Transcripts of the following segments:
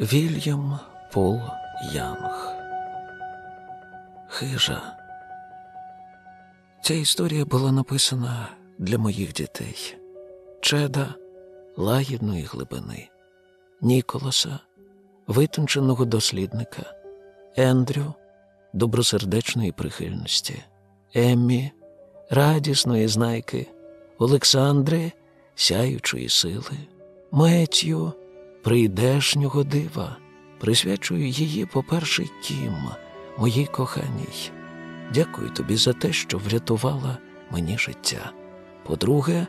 Вільям Пол Янг. Хижа. Ця історія була написана для моїх дітей. Чеда лагідної глибини, Ніколаса, витонченого дослідника, Ендрю добросердечної прихильності, Еммі радісної знайки, Олександри сяючої сили, Меттю прийдешнього дива. Присвячую її, по-перше, Кім, моїй коханій. Дякую тобі за те, що врятувала мені життя. По-друге,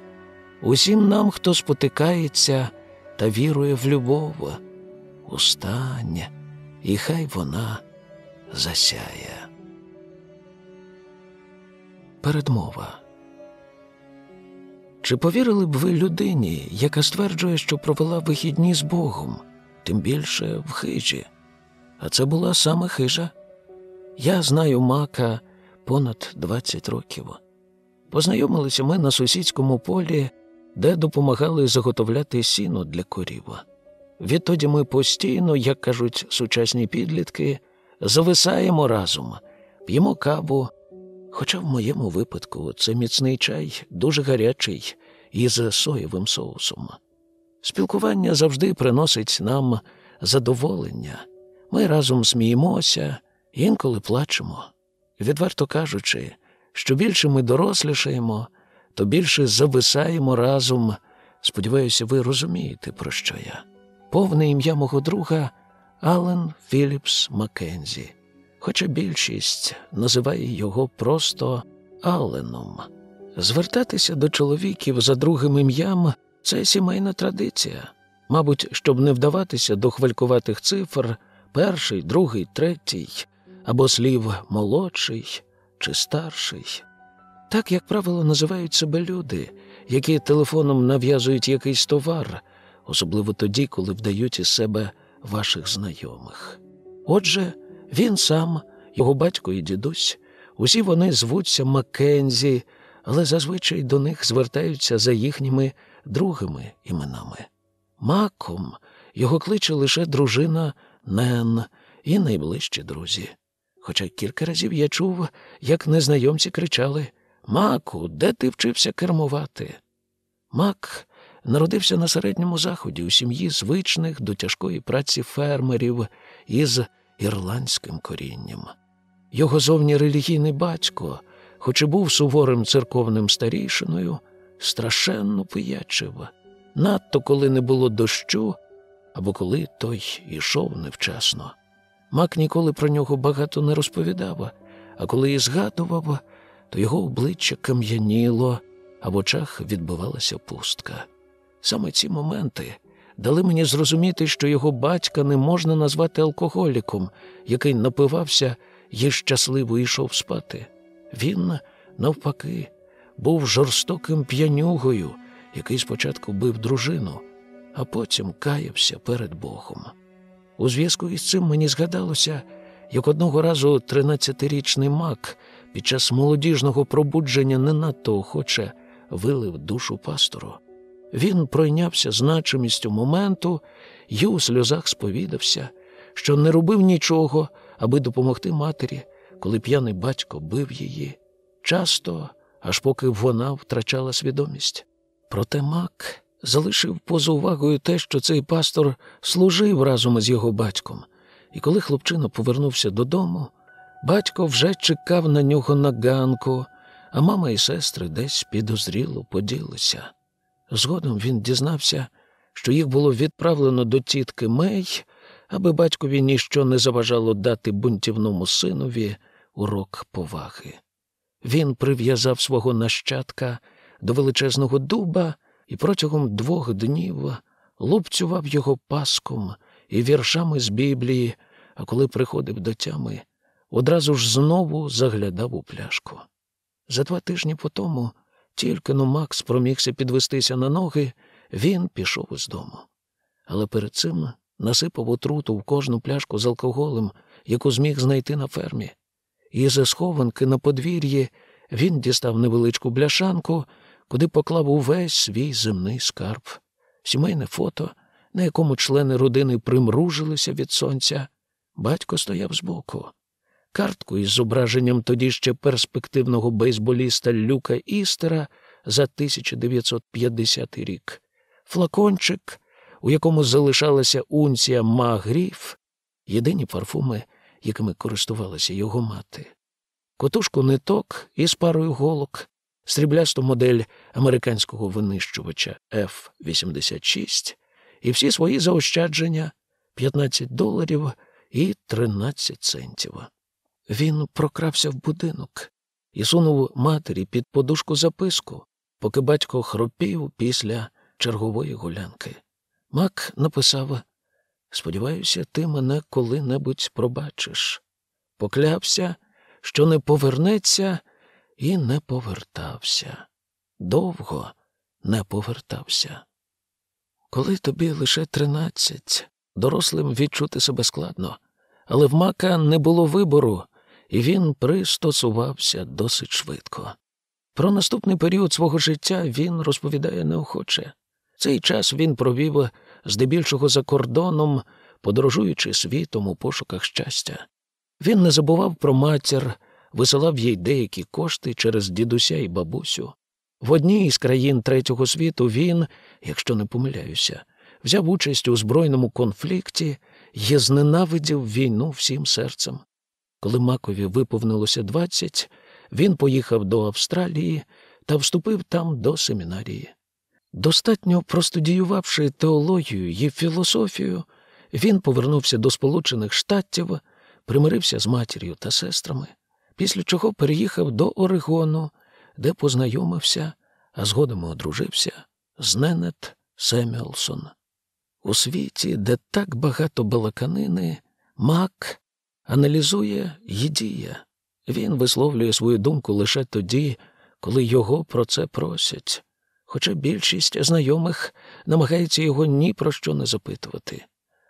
усім нам, хто спотикається та вірує в любов, устання, і хай вона засяє. Передмова. Чи повірили б ви людині, яка стверджує, що провела вихідні з Богом, тим більше в хижі? А це була саме хижа. Я знаю мака понад 20 років. Познайомилися ми на сусідському полі, де допомагали заготовляти сіно для корів. Відтоді ми постійно, як кажуть сучасні підлітки, зависаємо разом, п'ємо каву. Хоча в моєму випадку це міцний чай, дуже гарячий, із соєвим соусом. Спілкування завжди приносить нам задоволення. Ми разом сміємося, інколи плачемо. Відверто кажучи, що більше ми дорослішаємо, то більше зависаємо разом. Сподіваюся, ви розумієте, про що я. Повне ім'я мого друга Ален Філіпс Маккензі, хоча більшість називає його просто Аленом. Звертатися до чоловіків за другим ім'ям це сімейна традиція. Мабуть, щоб не вдаватися до хвалькуватих цифр перший, другий, третій, або слів молодший чи старший. Так, як правило, називають себе люди, які телефоном нав'язують якийсь товар, особливо тоді, коли вдають із себе ваших знайомих. Отже, він сам, його батько і дідусь, усі вони звуться Маккензі, але зазвичай до них звертаються за їхніми другими іменами. Маком його кличе лише дружина Нен і найближчі друзі. Хоча кілька разів я чув, як незнайомці кричали Маку, де ти вчився кермувати? Мак народився на середньому заході у сім'ї звичних до тяжкої праці фермерів із ірландським корінням. Його зовні релігійний батько, хоч і був суворим церковним старішиною, страшенно пиячив, надто коли не було дощу або коли той ішов невчасно. Мак ніколи про нього багато не розповідав, а коли і згадував, то його обличчя кам'яніло, а в очах відбивалася пустка. Саме ці моменти дали мені зрозуміти, що його батька не можна назвати алкоголіком, який напивався і щасливо йшов спати. Він, навпаки, був жорстоким п'янюгою, який спочатку бив дружину, а потім каявся перед Богом. У зв'язку із цим мені згадалося, як одного разу тринадцятирічний мак під час молодіжного пробудження не надто охоче вилив душу пастору. Він пройнявся значимістю моменту і у сльозах сповідався, що не робив нічого, аби допомогти матері, коли п'яний батько бив її, часто, аж поки вона втрачала свідомість. Проте мак залишив поза увагою те, що цей пастор служив разом із його батьком, і коли хлопчина повернувся додому, батько вже чекав на нього на ганку, а мама і сестри десь підозріло поділися. Згодом він дізнався, що їх було відправлено до тітки Мей, аби батькові ніщо не заважало дати бунтівному синові урок поваги. Він прив'язав свого нащадка до величезного дуба і протягом двох днів лупцював його паском і віршами з Біблії, а коли приходив до тями, одразу ж знову заглядав у пляшку. За два тижні по тому, тільки но Макс промігся підвестися на ноги, він пішов із дому. Але перед цим насипав отруту в кожну пляшку з алкоголем, яку зміг знайти на фермі. І за схованки на подвір'ї він дістав невеличку бляшанку, куди поклав увесь свій земний скарб, сімейне фото, на якому члени родини примружилися від сонця. Батько стояв збоку. Картку із зображенням тоді ще перспективного бейсболіста Люка Істера за 1950 рік, флакончик, у якому залишалася унція Магріф, єдині парфуми, якими користувалася його мати, котушку ниток із парою голок, сріблясту модель американського винищувача F-86 і всі свої заощадження 15 доларів і 13 центів. Він прокрався в будинок і сунув матері під подушку записку, поки батько хропів після чергової гулянки. Мак написав Сподіваюся, ти мене коли-небудь пробачиш. Поклявся, що не повернеться, і не повертався. Довго не повертався. Коли тобі лише тринадцять, дорослим відчути себе складно, але в мака не було вибору, і він пристосувався досить швидко. Про наступний період свого життя він розповідає неохоче. Цей час він провів здебільшого за кордоном, подорожуючи світом у пошуках щастя. Він не забував про матір, висилав їй деякі кошти через дідуся і бабусю. В одній із країн третього світу він, якщо не помиляюся, взяв участь у збройному конфлікті і зненавидів війну всім серцем. Коли Макові виповнилося двадцять, він поїхав до Австралії та вступив там до семінарії. Достатньо простудіювавши теологію і філософію, він повернувся до Сполучених Штатів, примирився з матір'ю та сестрами, після чого переїхав до Орегону, де познайомився, а згодом одружився з Ненет Семюелсон. У світі, де так багато балаканини, мак аналізує і діє. Він висловлює свою думку лише тоді, коли його про це просять, хоча більшість знайомих намагається його ні про що не запитувати.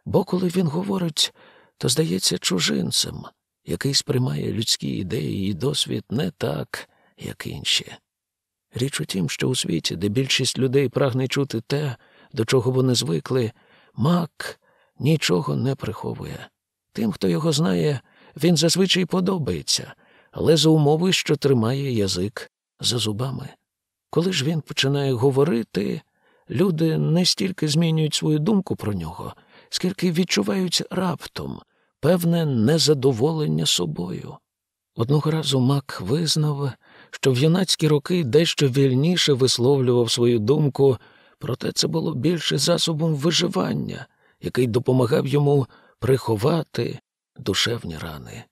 Бо коли він говорить, то здається чужинцем, який сприймає людські ідеї і досвід не так, як інші. Річ у тім, що у світі, де більшість людей прагне чути те, до чого вони звикли, мак нічого не приховує. Тим, хто його знає, він зазвичай подобається, але за умови, що тримає язик за зубами. Коли ж він починає говорити, люди не стільки змінюють свою думку про нього, скільки відчувають раптом певне незадоволення собою. Одного разу Мак визнав, що в юнацькі роки дещо вільніше висловлював свою думку, проте це було більше засобом виживання, який допомагав йому приховати душевні рани.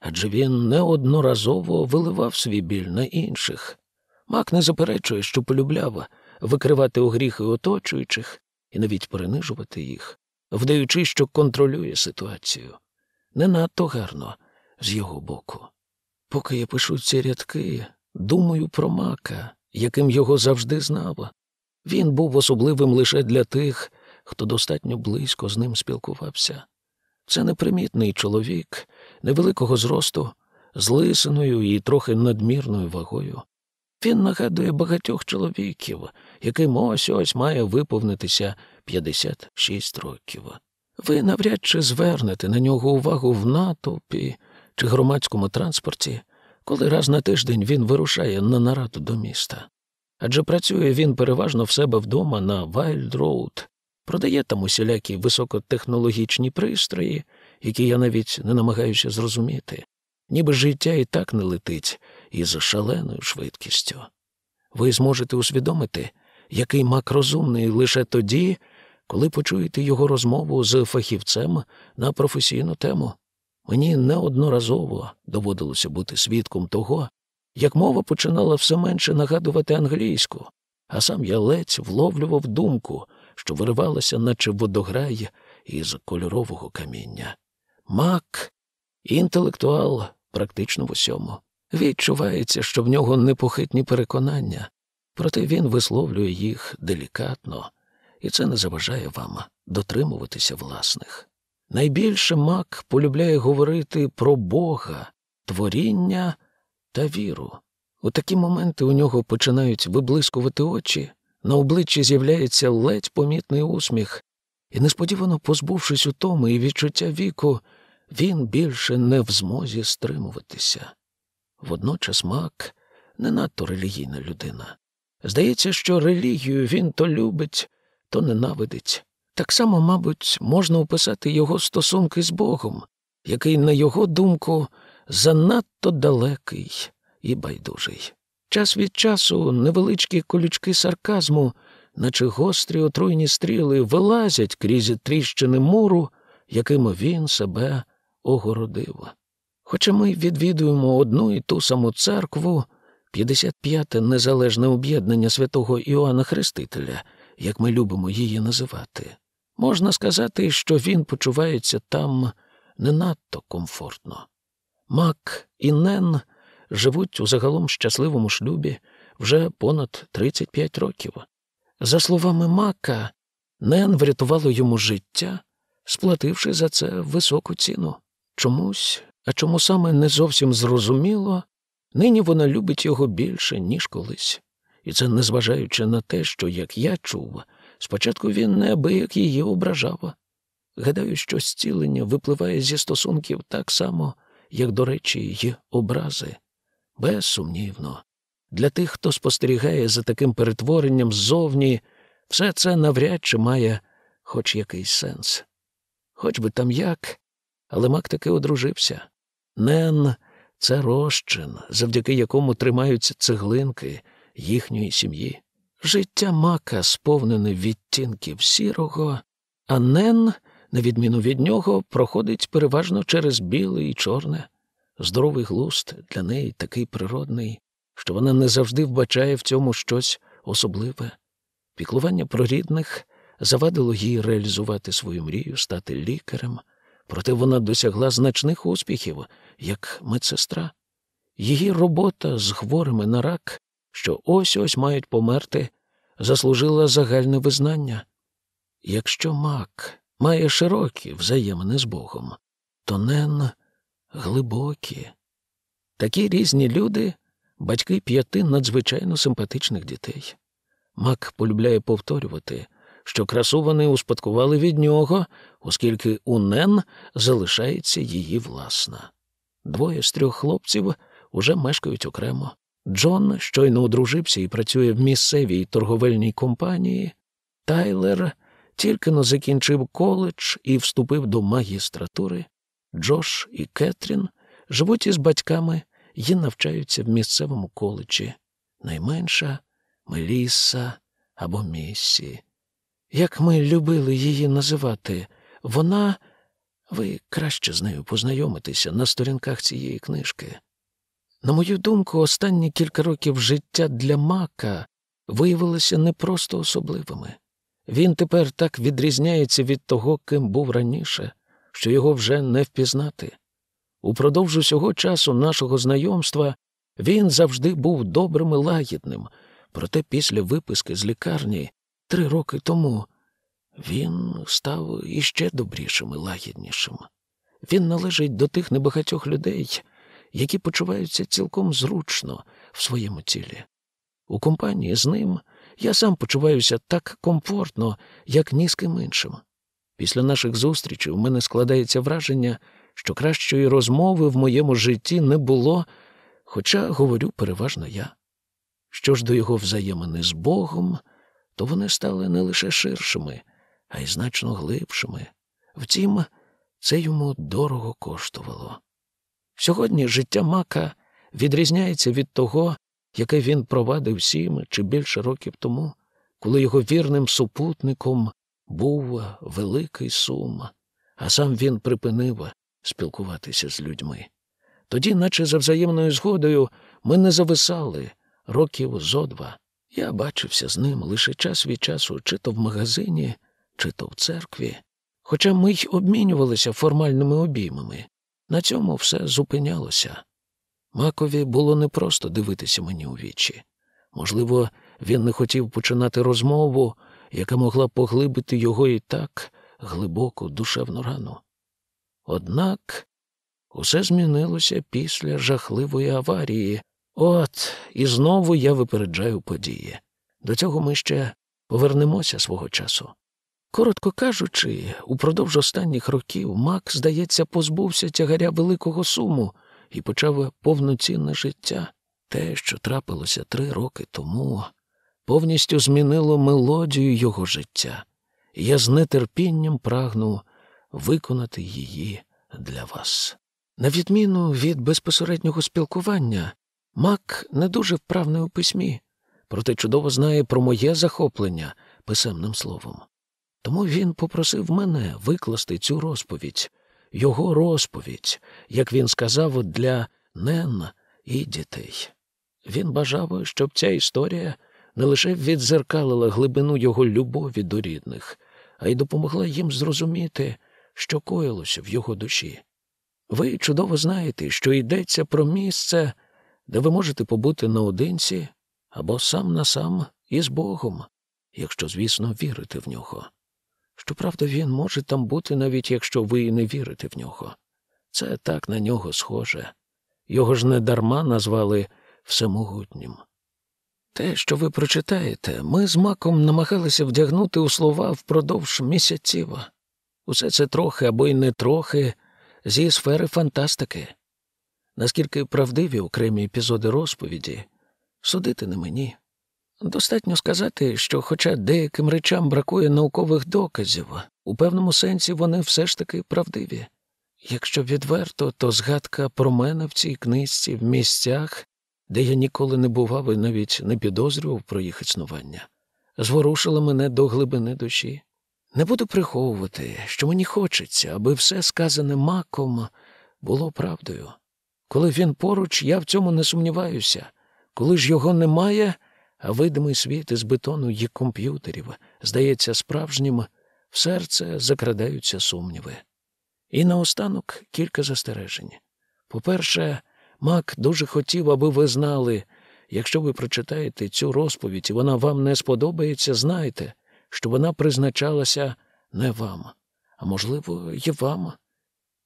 Адже він неодноразово виливав свій біль на інших. Мак не заперечує, що полюбляв викривати огріхи оточуючих і навіть перенижувати їх, вдаючи, що контролює ситуацію. Не надто гарно з його боку. Поки я пишу ці рядки, думаю про мака, яким його завжди знав. Він був особливим лише для тих, хто достатньо близько з ним спілкувався. Це непримітний чоловік невеликого зросту, з лисиною і трохи надмірною вагою. Він нагадує багатьох чоловіків, яким ось ось має виповнитися 56 років. Ви навряд чи звернете на нього увагу в натовпі чи громадському транспорті, коли раз на тиждень він вирушає на нараду до міста. Адже працює він переважно в себе вдома на Вайлд Роуд, продає там усілякі високотехнологічні пристрої, які я навіть не намагаюся зрозуміти, ніби життя і так не летить із шаленою швидкістю. Ви зможете усвідомити, який мак розумний лише тоді, коли почуєте його розмову з фахівцем на професійну тему. Мені неодноразово доводилося бути свідком того, як мова починала все менше нагадувати англійську, а сам я ледь вловлював думку, що виривалася, наче водограй із кольорового каміння. Мак, інтелектуал практично в усьому. Відчувається, що в нього непохитні переконання, проте він висловлює їх делікатно, і це не заважає вам дотримуватися власних. Найбільше мак полюбляє говорити про Бога, творіння та віру. У такі моменти у нього починають виблискувати очі, на обличчі з'являється ледь помітний усміх, і, несподівано позбувшись утоми і відчуття віку, він більше не в змозі стримуватися. Водночас мак не надто релігійна людина. Здається, що релігію він то любить, то ненавидить. Так само, мабуть, можна описати його стосунки з Богом, який, на його думку, занадто далекий і байдужий. Час від часу невеличкі колючки сарказму, наче гострі отруйні стріли, вилазять крізь тріщини муру, якими він себе огородив. Хоча ми відвідуємо одну і ту саму церкву, 55-те незалежне об'єднання святого Іоанна Хрестителя, як ми любимо її називати, можна сказати, що він почувається там не надто комфортно. Мак і Нен живуть у загалом щасливому шлюбі вже понад 35 років. За словами Мака, Нен врятувало йому життя, сплативши за це високу ціну. Чомусь, а чому саме не зовсім зрозуміло, нині вона любить його більше, ніж колись. І це незважаючи на те, що, як я чув, спочатку він неабияк її ображав. Гадаю, що зцілення випливає зі стосунків так само, як, до речі, й образи. Безсумнівно. Для тих, хто спостерігає за таким перетворенням ззовні, все це навряд чи має хоч якийсь сенс. Хоч би там як, але мак таки одружився. Нен це розчин, завдяки якому тримаються цеглинки їхньої сім'ї. Життя мака сповнене відтінків сірого, а Нен, на відміну від нього, проходить переважно через біле і чорне. Здоровий глуст для неї такий природний, що вона не завжди вбачає в цьому щось особливе. Піклування про рідних завадило їй реалізувати свою мрію, стати лікарем, проте вона досягла значних успіхів як медсестра. Її робота з хворими на рак, що ось ось мають померти, заслужила загальне визнання. Якщо мак має широкі взаємини з Богом, то Нен глибокі. Такі різні люди, батьки п'яти надзвичайно симпатичних дітей. Мак полюбляє повторювати, що красу вони успадкували від нього, оскільки у Нен залишається її власна. Двоє з трьох хлопців уже мешкають окремо. Джон щойно одружився і працює в місцевій торговельній компанії. Тайлер тільки но закінчив коледж і вступив до магістратури. Джош і Кетрін живуть із батьками і навчаються в місцевому коледжі. Найменша Мелісса або Міссі. Як ми любили її називати, вона, ви краще з нею познайомитеся на сторінках цієї книжки. На мою думку, останні кілька років життя для Мака виявилися не просто особливими. Він тепер так відрізняється від того, ким був раніше, що його вже не впізнати. Упродовж усього часу нашого знайомства він завжди був добрим і лагідним, проте після виписки з лікарні три роки тому він став іще добрішим і лагіднішим. Він належить до тих небагатьох людей, які почуваються цілком зручно в своєму тілі. У компанії з ним я сам почуваюся так комфортно, як ні з ким іншим. Після наших зустрічей у мене складається враження, що кращої розмови в моєму житті не було, хоча говорю переважно я. Що ж до його взаємини з Богом, то вони стали не лише ширшими, а й значно глибшими. Втім, це йому дорого коштувало. Сьогодні життя Мака відрізняється від того, яке він провадив сім чи більше років тому, коли його вірним супутником був великий сум, а сам він припинив спілкуватися з людьми. Тоді, наче за взаємною згодою, ми не зависали років зо два. Я бачився з ним лише час від часу, чи то в магазині, чи то в церкві. Хоча ми й обмінювалися формальними обіймами. На цьому все зупинялося. Макові було непросто дивитися мені у вічі. Можливо, він не хотів починати розмову, яка могла поглибити його і так глибоку душевну рану. Однак усе змінилося після жахливої аварії. От і знову я випереджаю події. До цього ми ще повернемося свого часу. Коротко кажучи, упродовж останніх років Мак, здається, позбувся тягаря великого суму і почав повноцінне життя. Те, що трапилося три роки тому, повністю змінило мелодію його життя, і я з нетерпінням прагну виконати її для вас. На відміну від безпосереднього спілкування, Мак не дуже вправний у письмі, проте чудово знає про моє захоплення писемним словом. Тому він попросив мене викласти цю розповідь, його розповідь, як він сказав, для Нен і дітей. Він бажав, щоб ця історія не лише відзеркалила глибину його любові до рідних, а й допомогла їм зрозуміти, що коїлося в його душі. Ви чудово знаєте, що йдеться про місце, де ви можете побути наодинці або сам на сам із Богом, якщо, звісно, вірите в нього. Щоправда, він може там бути, навіть якщо ви не вірите в нього. Це так на нього схоже. Його ж не дарма назвали всемогутнім. Те, що ви прочитаєте, ми з маком намагалися вдягнути у слова впродовж місяців. Усе це трохи або й не трохи зі сфери фантастики. Наскільки правдиві окремі епізоди розповіді, судити не мені. Достатньо сказати, що, хоча деяким речам бракує наукових доказів, у певному сенсі вони все ж таки правдиві. Якщо відверто, то згадка про мене в цій книжці в місцях, де я ніколи не бував і навіть не підозрював про їх існування, зворушила мене до глибини душі. Не буду приховувати, що мені хочеться, аби все сказане маком було правдою. Коли він поруч, я в цьому не сумніваюся. Коли ж його немає, видимий світ із бетону і комп'ютерів здається справжнім, в серце закрадаються сумніви. І наостанок кілька застережень. По-перше, Мак дуже хотів, аби ви знали, якщо ви прочитаєте цю розповідь і вона вам не сподобається, знайте, що вона призначалася не вам, а можливо, і вам.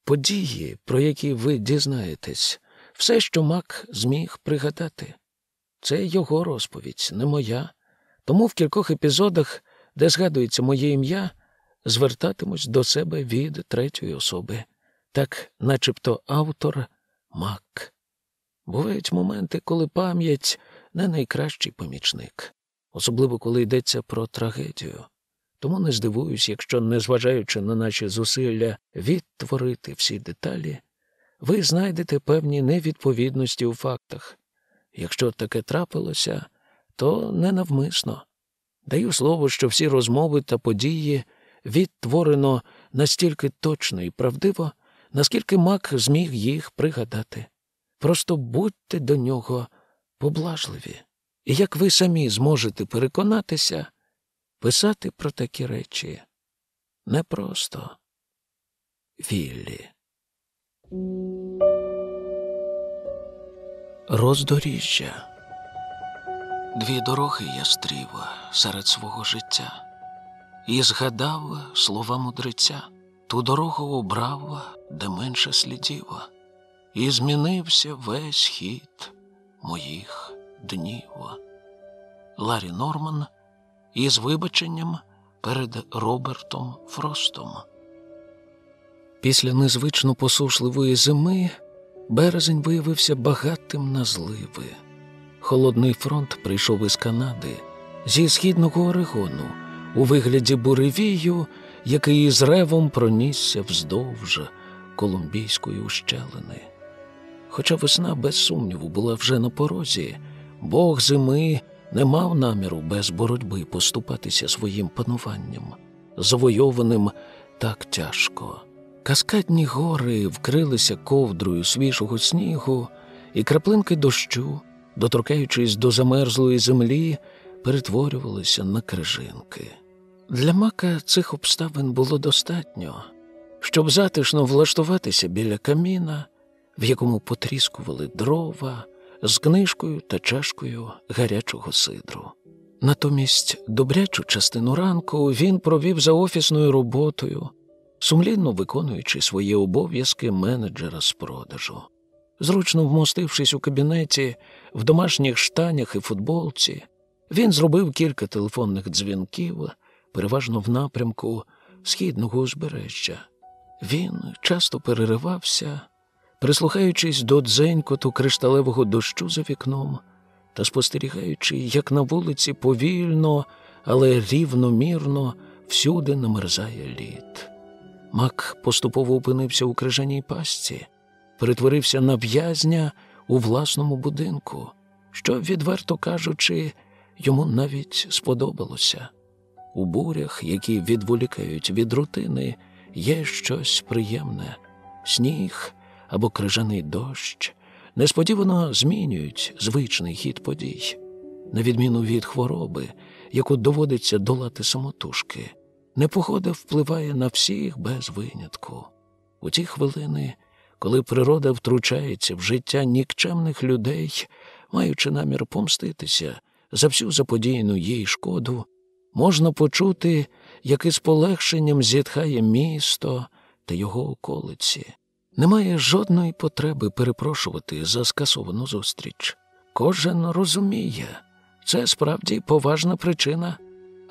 Події, про які ви дізнаєтесь, все, що Мак зміг пригадати. Це його розповідь, не моя. Тому в кількох епізодах, де згадується моє ім'я, звертатимусь до себе від третьої особи, так начебто автор Мак. Бувають моменти, коли пам'ять не найкращий помічник, особливо коли йдеться про трагедію. Тому не здивуюсь, якщо, незважаючи на наші зусилля відтворити всі деталі, ви знайдете певні невідповідності у фактах. Якщо таке трапилося, то ненавмисно. Даю слово, що всі розмови та події відтворено настільки точно і правдиво, наскільки мак зміг їх пригадати. Просто будьте до нього поблажливі. І як ви самі зможете переконатися, писати про такі речі непросто. Віллі. Роздоріжжя. Дві дороги я стрів серед свого життя і згадав слова мудреця, ту дорогу обрав, де менше слідів, і змінився весь хід моїх днів. Ларі Норман із вибаченням перед Робертом Фростом. Після незвично посушливої зими березень виявився багатим на зливи. Холодний фронт прийшов із Канади, зі східного Орегону, у вигляді буревію, який із ревом пронісся вздовж Колумбійської ущелини. Хоча весна, без сумніву, була вже на порозі, Бог зими не мав наміру без боротьби поступатися своїм пануванням, завойованим так тяжко. Каскадні гори вкрилися ковдрою свіжого снігу, і краплинки дощу, доторкаючись до замерзлої землі, перетворювалися на крижинки. Для мака цих обставин було достатньо, щоб затишно влаштуватися біля каміна, в якому потріскували дрова з книжкою та чашкою гарячого сидру. Натомість добрячу частину ранку він провів за офісною роботою сумлінно виконуючи свої обов'язки менеджера з продажу. Зручно вмостившись у кабінеті, в домашніх штанях і футболці, він зробив кілька телефонних дзвінків, переважно в напрямку східного узбережжя. Він часто переривався, прислухаючись до дзенькоту кришталевого дощу за вікном та спостерігаючи, як на вулиці повільно, але рівномірно всюди намерзає лід. Мак поступово опинився у крижаній пастці, перетворився на в'язня у власному будинку, що, відверто кажучи, йому навіть сподобалося. У бурях, які відволікають від рутини, є щось приємне, сніг або крижаний дощ, несподівано змінюють звичний хід подій, на відміну від хвороби, яку доводиться долати самотужки. Непогода впливає на всіх без винятку. У ті хвилини, коли природа втручається в життя нікчемних людей, маючи намір помститися за всю заподіяну їй шкоду, можна почути, як із полегшенням зітхає місто та його околиці. Немає жодної потреби перепрошувати за скасовану зустріч. Кожен розуміє, це справді поважна причина.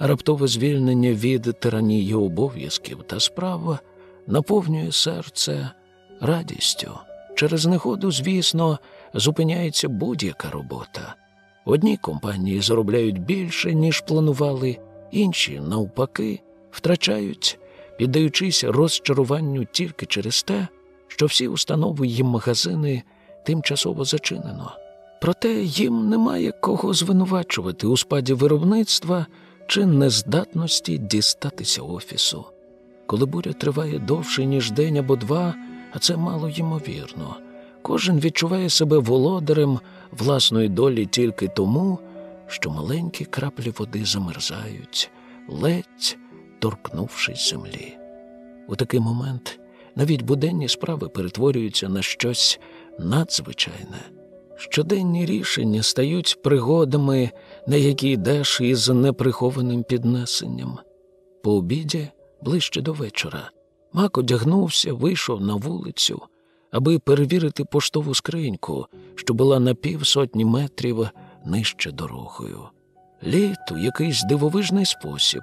Раптове звільнення від тиранії обов'язків та справ наповнює серце радістю. Через негоду, звісно, зупиняється будь-яка робота. Одні компанії заробляють більше, ніж планували, інші, навпаки, втрачають, піддаючись розчаруванню тільки через те, що всі установи їм магазини тимчасово зачинено. Проте їм немає кого звинувачувати у спаді виробництва чи нездатності дістатися офісу. Коли буря триває довше, ніж день або два, а це мало ймовірно, кожен відчуває себе володарем власної долі тільки тому, що маленькі краплі води замерзають, ледь торкнувшись землі. У такий момент навіть буденні справи перетворюються на щось надзвичайне. Щоденні рішення стають пригодами, на які йдеш із неприхованим піднесенням. По обіді, ближче до вечора, Мак одягнувся, вийшов на вулицю, аби перевірити поштову скриньку, що була на півсотні метрів нижче дорогою. Літ у якийсь дивовижний спосіб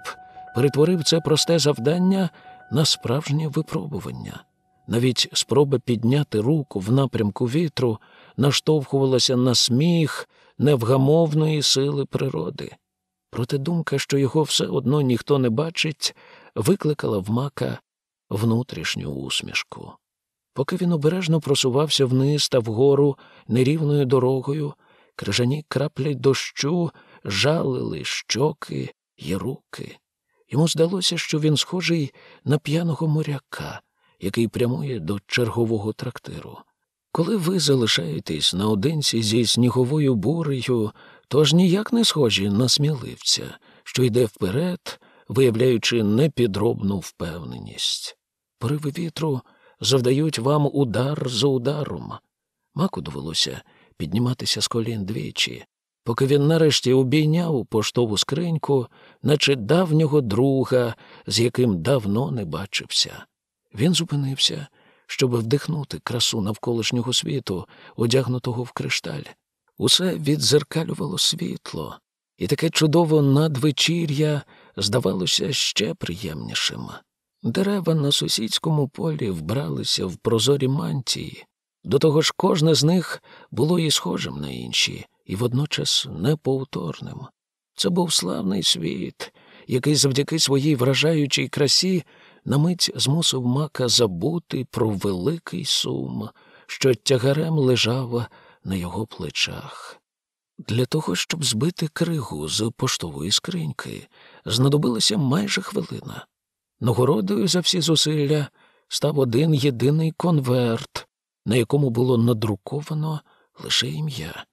перетворив це просте завдання на справжнє випробування. Навіть спроба підняти руку в напрямку вітру наштовхувалася на сміх невгамовної сили природи. Проте думка, що його все одно ніхто не бачить, викликала в мака внутрішню усмішку. Поки він обережно просувався вниз та вгору нерівною дорогою, крижані краплі дощу жалили щоки й руки. Йому здалося, що він схожий на п'яного моряка, який прямує до чергового трактиру. Коли ви залишаєтесь наодинці зі сніговою бурею, то ж ніяк не схожі на сміливця, що йде вперед, виявляючи непідробну впевненість. Пориви вітру завдають вам удар за ударом. Маку довелося підніматися з колін двічі, поки він нарешті обійняв поштову скриньку, наче давнього друга, з яким давно не бачився. Він зупинився, щоб вдихнути красу навколишнього світу, одягнутого в кришталь. Усе відзеркалювало світло, і таке чудово надвечір'я здавалося ще приємнішим. Дерева на сусідському полі вбралися в прозорі мантії, до того ж кожне з них було і схожим на інші, і водночас неповторним. Це був славний світ, який завдяки своїй вражаючій красі на мить змусив мака забути про великий сум, що тягарем лежав на його плечах. Для того, щоб збити кригу з поштової скриньки, знадобилася майже хвилина. Нагородою за всі зусилля став один єдиний конверт, на якому було надруковано лише ім'я,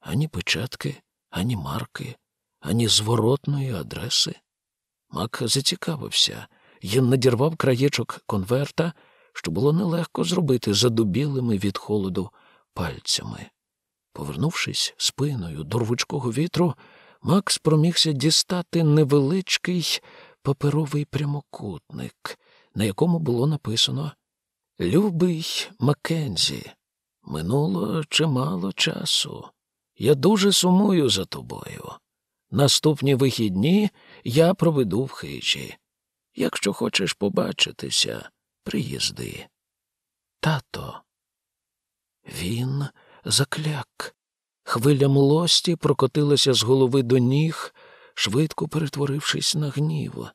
ані печатки, ані марки, ані зворотної адреси. Мак зацікавився і надірвав краєчок конверта, що було нелегко зробити задубілими від холоду пальцями. Повернувшись спиною до рвучкого вітру, Макс промігся дістати невеличкий паперовий прямокутник, на якому було написано Любий Маккензі, минуло чимало часу. Я дуже сумую за тобою. Наступні вихідні я проведу в хижі. Якщо хочеш побачитися, приїзди. Тато. Він закляк. Хвиля млості прокотилася з голови до ніг, швидко перетворившись на гнів.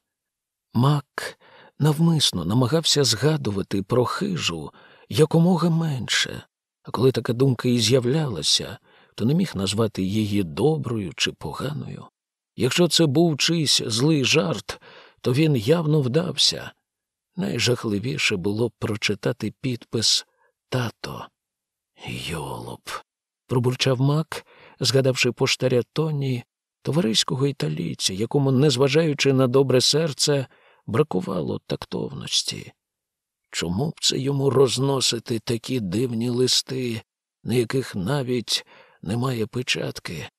Мак навмисно намагався згадувати про хижу якомога менше, а коли така думка і з'являлася, то не міг назвати її доброю чи поганою. Якщо це був чийсь злий жарт, то він явно вдався. Найжахливіше було прочитати підпис Тато. Йолоп. пробурчав мак, згадавши поштаря Тоні, товариського італійця, якому, незважаючи на добре серце, бракувало тактовності. Чому б це йому розносити такі дивні листи, на яких навіть немає печатки?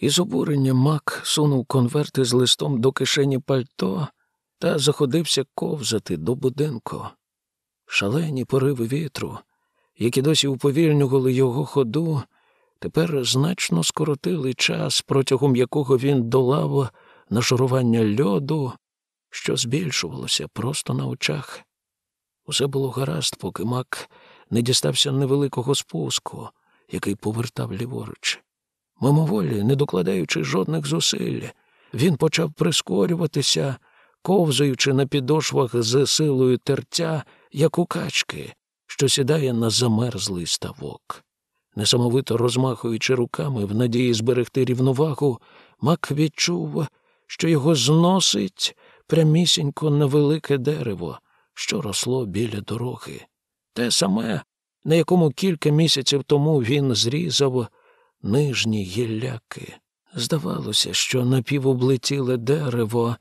Із обурення мак сунув конверти з листом до кишені пальто та заходився ковзати до будинку. Шалені пориви вітру, які досі уповільнювали його ходу, тепер значно скоротили час, протягом якого він долав нашурування льоду, що збільшувалося просто на очах. Усе було гаразд, поки мак не дістався невеликого спуску, який повертав ліворуч. Мимоволі, не докладаючи жодних зусиль, він почав прискорюватися, ковзаючи на підошвах з силою тертя, як у качки, що сідає на замерзлий ставок. Несамовито розмахуючи руками в надії зберегти рівновагу, мак відчув, що його зносить прямісінько на велике дерево, що росло біля дороги. Те саме, на якому кілька місяців тому він зрізав нижні гілляки. Здавалося, що напівоблетіле дерево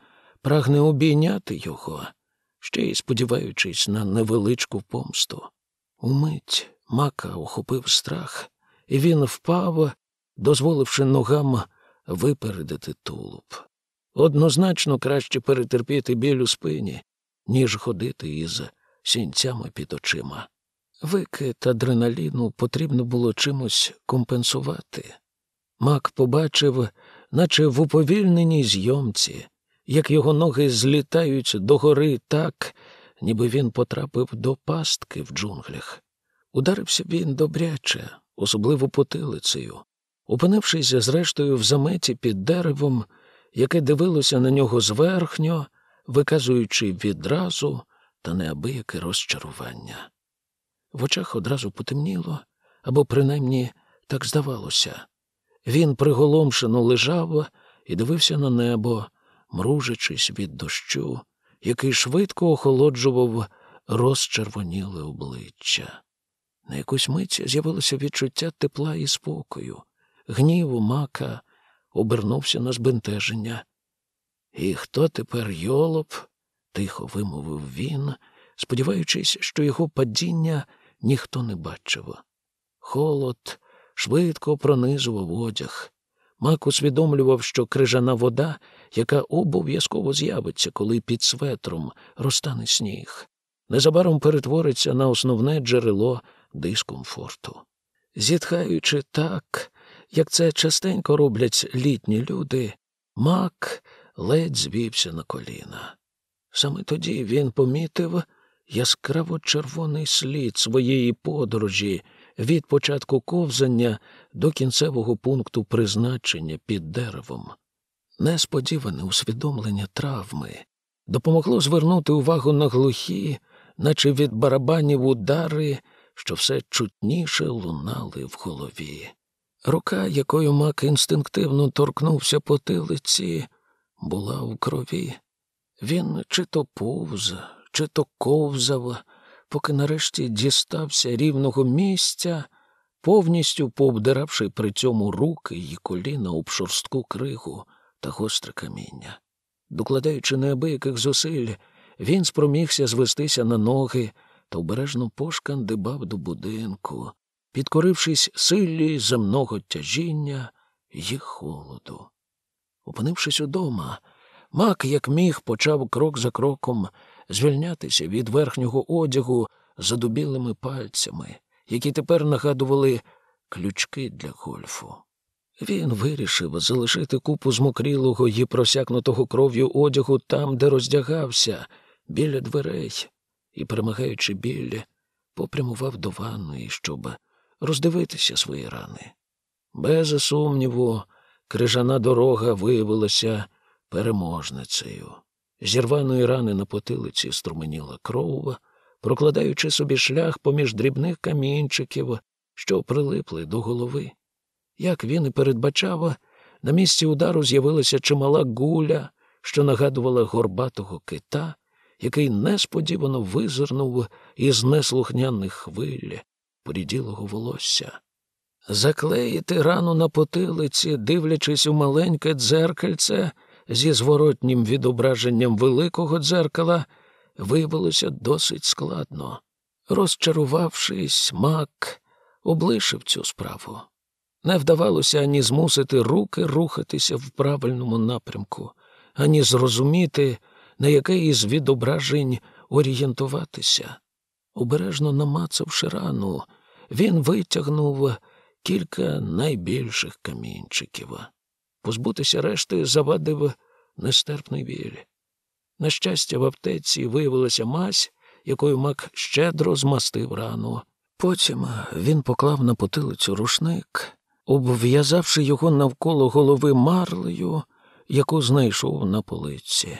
прагне обійняти його, ще й сподіваючись на невеличку помсту. Умить мака охопив страх, і він впав, дозволивши ногам випередити тулуб. Однозначно краще перетерпіти біль у спині, ніж ходити із сінцями під очима. Викид адреналіну потрібно було чимось компенсувати. Мак побачив, наче в уповільненій зйомці, як його ноги злітають догори так, ніби він потрапив до пастки в джунглях. Ударився він добряче, особливо потилицею. Опинившись зрештою в заметі під деревом, яке дивилося на нього зверхньо, виказуючи відразу та неабияке розчарування. В очах одразу потемніло, або принаймні так здавалося. Він приголомшено лежав і дивився на небо, мружачись від дощу, який швидко охолоджував розчервоніле обличчя. На якусь мить з'явилося відчуття тепла і спокою, гніву мака обернувся на збентеження. І хто тепер йолоп? тихо вимовив він, сподіваючись, що його падіння ніхто не бачив. Холод швидко пронизував одяг. Мак усвідомлював, що крижана вода, яка обов'язково з'явиться, коли під светром розтане сніг, незабаром перетвориться на основне джерело дискомфорту. Зітхаючи так, як це частенько роблять літні люди, мак ледь звівся на коліна. Саме тоді він помітив яскраво червоний слід своєї подорожі від початку ковзання до кінцевого пункту призначення під деревом. Несподіване усвідомлення травми допомогло звернути увагу на глухі, наче від барабанів удари, що все чутніше лунали в голові. Рука, якою мак інстинктивно торкнувся потилиці, була у крові. Він чи то повз, чи то ковзав, поки нарешті дістався рівного місця, повністю пообдиравши при цьому руки й коліна об шорстку кригу та гостре каміння. Докладаючи неабияких зусиль, він спромігся звестися на ноги та обережно пошкандибав до будинку, підкорившись силі земного тяжіння й холоду. Опинившись удома, мак, як міг, почав крок за кроком звільнятися від верхнього одягу задубілими пальцями, які тепер нагадували ключки для гольфу. Він вирішив залишити купу змокрілого і просякнутого кров'ю одягу там, де роздягався, біля дверей, і, перемагаючи біль, попрямував до ванної, щоб роздивитися свої рани. Без сумніву, крижана дорога виявилася переможницею. З рваної рани на потилиці струменіла кров, прокладаючи собі шлях поміж дрібних камінчиків, що прилипли до голови. Як він і передбачав, на місці удару з'явилася чимала гуля, що нагадувала горбатого кита, який несподівано визирнув із неслухняних хвиль поріділого волосся. Заклеїти рану на потилиці, дивлячись у маленьке дзеркальце зі зворотнім відображенням великого дзеркала, виявилося досить складно. Розчарувавшись, мак облишив цю справу. Не вдавалося ані змусити руки рухатися в правильному напрямку, ані зрозуміти, на яке із відображень орієнтуватися. Обережно намацавши рану, він витягнув кілька найбільших камінчиків. Позбутися решти завадив нестерпний біль. На щастя, в аптеці виявилася мазь, якою мак щедро змастив рану. Потім він поклав на потилицю рушник, обв'язавши його навколо голови марлею, яку знайшов на полиці.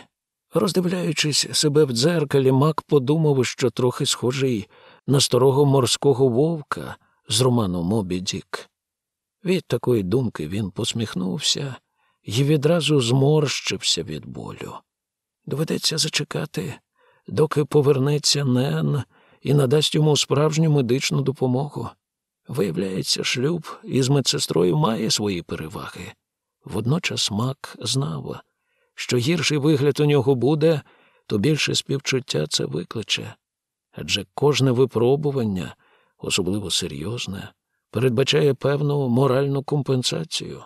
Роздивляючись себе в дзеркалі, мак подумав, що трохи схожий на старого морського вовка з роману Мобі Дік. Від такої думки він посміхнувся і відразу зморщився від болю. Доведеться зачекати, доки повернеться Нен і надасть йому справжню медичну допомогу. Виявляється, шлюб із медсестрою має свої переваги. Водночас мак знав, що гірший вигляд у нього буде, то більше співчуття це викличе. Адже кожне випробування, особливо серйозне, передбачає певну моральну компенсацію.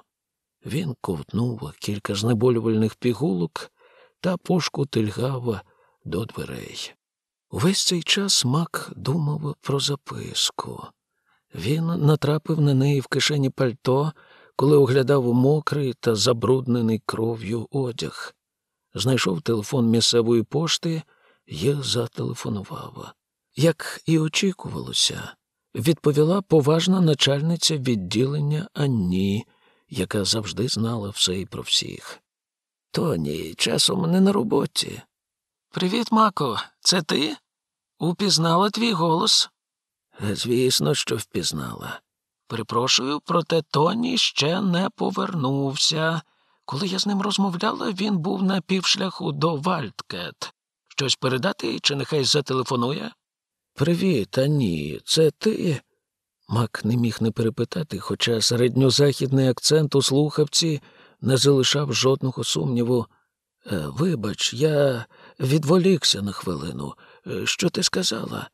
Він ковтнув кілька знеболювальних пігулок та пошкутильгав до дверей. Увесь цей час Мак думав про записку. Він натрапив на неї в кишені пальто, коли оглядав мокрий та забруднений кров'ю одяг. Знайшов телефон місцевої пошти і зателефонував. Як і очікувалося, відповіла поважна начальниця відділення Анні, яка завжди знала все і про всіх. Тоні, часом не на роботі. Привіт, Мако, це ти? Упізнала твій голос? Звісно, що впізнала. Перепрошую, проте Тоні ще не повернувся. Коли я з ним розмовляла, він був на півшляху до Вальдкет. Щось передати чи нехай зателефонує? Привіт, Ані, це ти? Мак не міг не перепитати, хоча середньозахідний акцент у слухавці не залишав жодного сумніву. «Е, вибач, я відволікся на хвилину. Е, що ти сказала?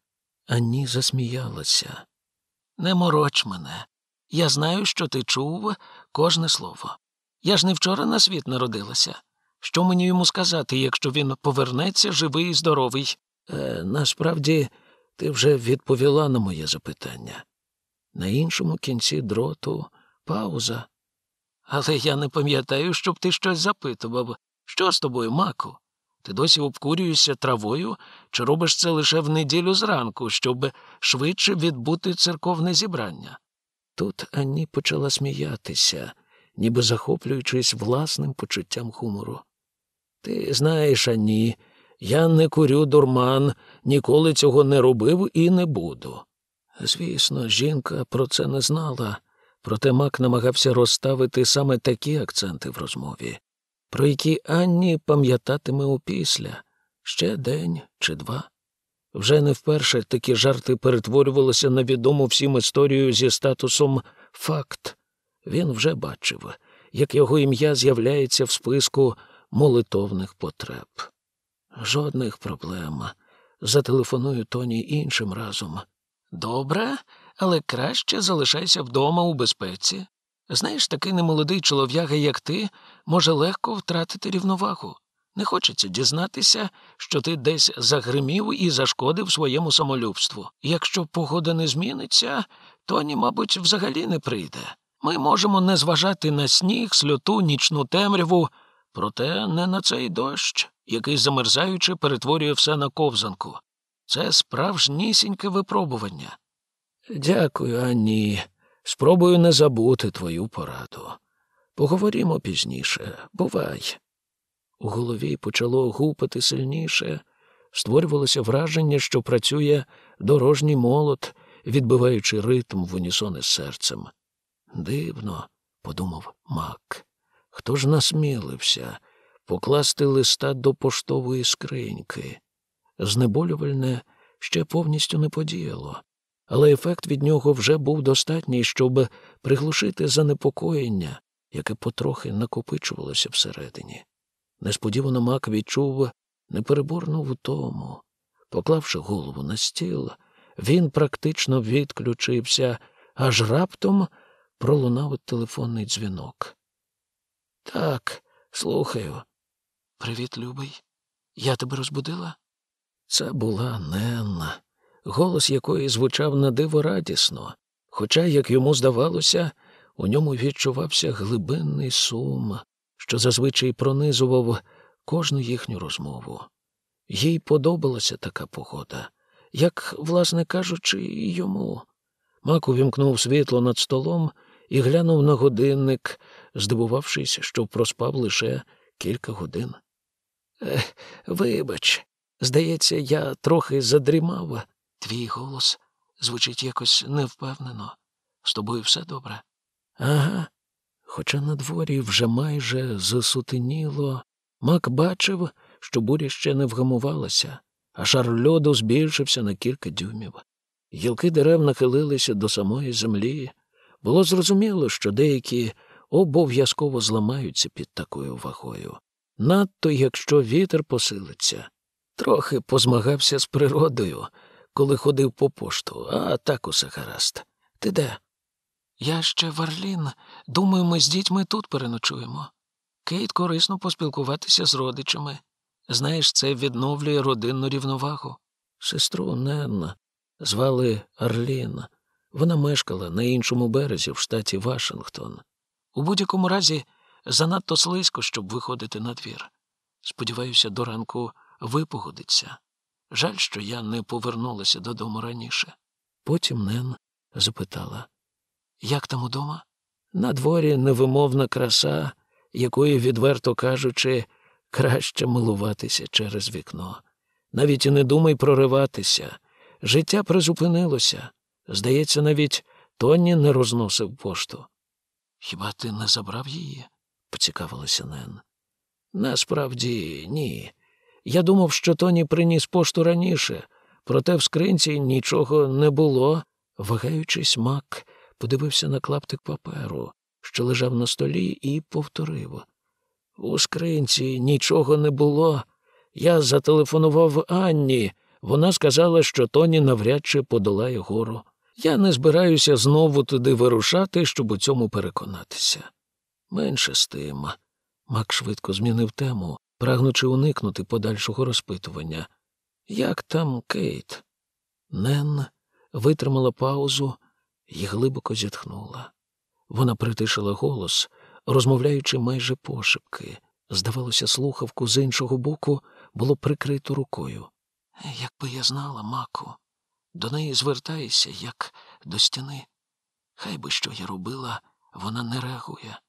Ані засміялася. Не мороч мене. Я знаю, що ти чув кожне слово. Я ж не вчора на світ народилася. Що мені йому сказати, якщо він повернеться живий і здоровий? Е, Насправді, ти вже відповіла на моє запитання. На іншому кінці дроту пауза. Але я не пам'ятаю, щоб ти щось запитував. Що з тобою, маку? Ти досі обкурюєшся травою чи робиш це лише в неділю зранку, щоб швидше відбути церковне зібрання? Тут Анні почала сміятися, ніби захоплюючись власним почуттям хумору. Ти знаєш, Анні, я не курю дурман, ніколи цього не робив і не буду. Звісно, жінка про це не знала, проте Мак намагався розставити саме такі акценти в розмові про які Анні пам'ятатиме опісля ще день чи два. Вже не вперше такі жарти перетворювалися на відому всім історію зі статусом факт. Він вже бачив, як його ім'я з'являється в списку молитовних потреб. Жодних проблем. Зателефоную Тоні іншим разом. Добре, але краще залишайся вдома у безпеці. Знаєш, такий немолодий чолов'яга, як ти, може легко втратити рівновагу. Не хочеться дізнатися, що ти десь загримів і зашкодив своєму самолюбству. Якщо погода не зміниться, Тоні, мабуть, взагалі не прийде. Ми можемо не зважати на сніг, сльоту, нічну темряву, проте не на цей дощ, який замерзаючи перетворює все на ковзанку. Це справжнісіньке випробування. Дякую, Анні. Спробую не забути твою пораду. Поговоримо пізніше. Бувай. У голові почало гупати сильніше, створювалося враження, що працює дорожній молот, відбиваючи ритм в унісон із серцем. Дивно, подумав Мак, хто ж насмілився покласти листа до поштової скриньки? Знеболювальне ще повністю не подіяло, але ефект від нього вже був достатній, щоб приглушити занепокоєння, яке потрохи накопичувалося всередині. Несподівано Мак відчув непереборну втому. Поклавши голову на стіл, він практично відключився, аж раптом пролунав телефонний дзвінок. Так, слухаю. Привіт, любий. Я тебе розбудила? Це була Ненна, голос якої звучав на диво радісно, хоча, як йому здавалося, у ньому відчувався глибинний сум, що зазвичай пронизував кожну їхню розмову. Їй подобалася така погода, як, власне кажучи, і йому. Мак увімкнув світло над столом і глянув на годинник, здивувавшись, що проспав лише кілька годин. Ех, Вибач, здається, я трохи задрімав. Твій голос звучить якось невпевнено. З тобою все добре? Ага. Хоча на дворі вже майже засутеніло, Мак бачив, що буря ще не вгамувалася, а шар льоду збільшився на кілька дюймів. Гілки дерев нахилилися до самої землі. Було зрозуміло, що деякі обов'язково зламаються під такою вагою. Надто якщо вітер посилиться. Трохи позмагався з природою, коли ходив по пошту, а так усе гаразд. Ти де? Я ще Варлін. Думаю, ми з дітьми тут переночуємо. Кейт корисно поспілкуватися з родичами. Знаєш, це відновлює родинну рівновагу. Сестру Ненна звали Арлін. Вона мешкала на іншому березі в штаті Вашингтон. У будь-якому разі занадто слизько, щоб виходити на двір. Сподіваюся, до ранку випогодиться. Жаль, що я не повернулася додому раніше. Потім Нен запитала Як там удома? На дворі невимовна краса, якої, відверто кажучи, краще милуватися через вікно. Навіть і не думай прориватися. Життя призупинилося. Здається, навіть Тоні не розносив пошту. Хіба ти не забрав її? поцікавилася Нен. Насправді ні. Я думав, що Тоні приніс пошту раніше, проте в скринці нічого не було. Вагаючись, Мак подивився на клаптик паперу, що лежав на столі, і повторив. У скринці нічого не було. Я зателефонував Анні. Вона сказала, що Тоні навряд чи подолає гору. Я не збираюся знову туди вирушати, щоб у цьому переконатися. Менше з тим. Мак швидко змінив тему, прагнучи уникнути подальшого розпитування. Як там Кейт? Нен витримала паузу і глибоко зітхнула. Вона притишила голос, розмовляючи майже пошепки. Здавалося, слухавку з іншого боку було прикрито рукою. Якби я знала, Маку, до неї звертаєшся, як до стіни. Хай би що я робила, вона не реагує.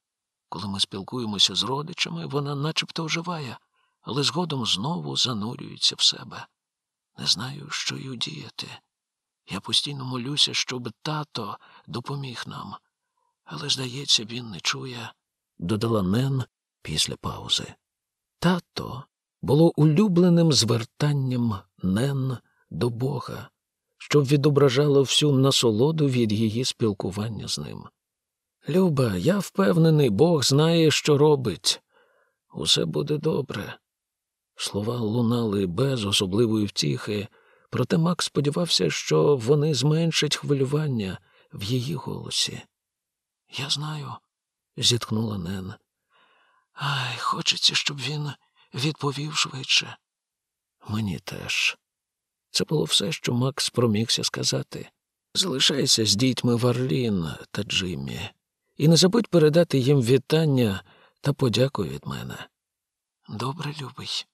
Коли ми спілкуємося з родичами, вона начебто оживає, але згодом знову занурюється в себе. Не знаю, що й удіяти. Я постійно молюся, щоб тато допоміг нам, але, здається, він не чує, додала Нен після паузи. Тато було улюбленим звертанням Нен до Бога, що відображало всю насолоду від її спілкування з ним. Люба, я впевнений, Бог знає, що робить. Усе буде добре. Слова лунали без особливої втіхи, проте Мак сподівався, що вони зменшать хвилювання в її голосі. Я знаю, зітхнула Нен. Ай, хочеться, щоб він відповів швидше. Мені теж. Це було все, що Макс промігся сказати. Залишайся з дітьми Варлін та Джиммі. І не забудь передати їм вітання та подяку від мене. Добре, любий.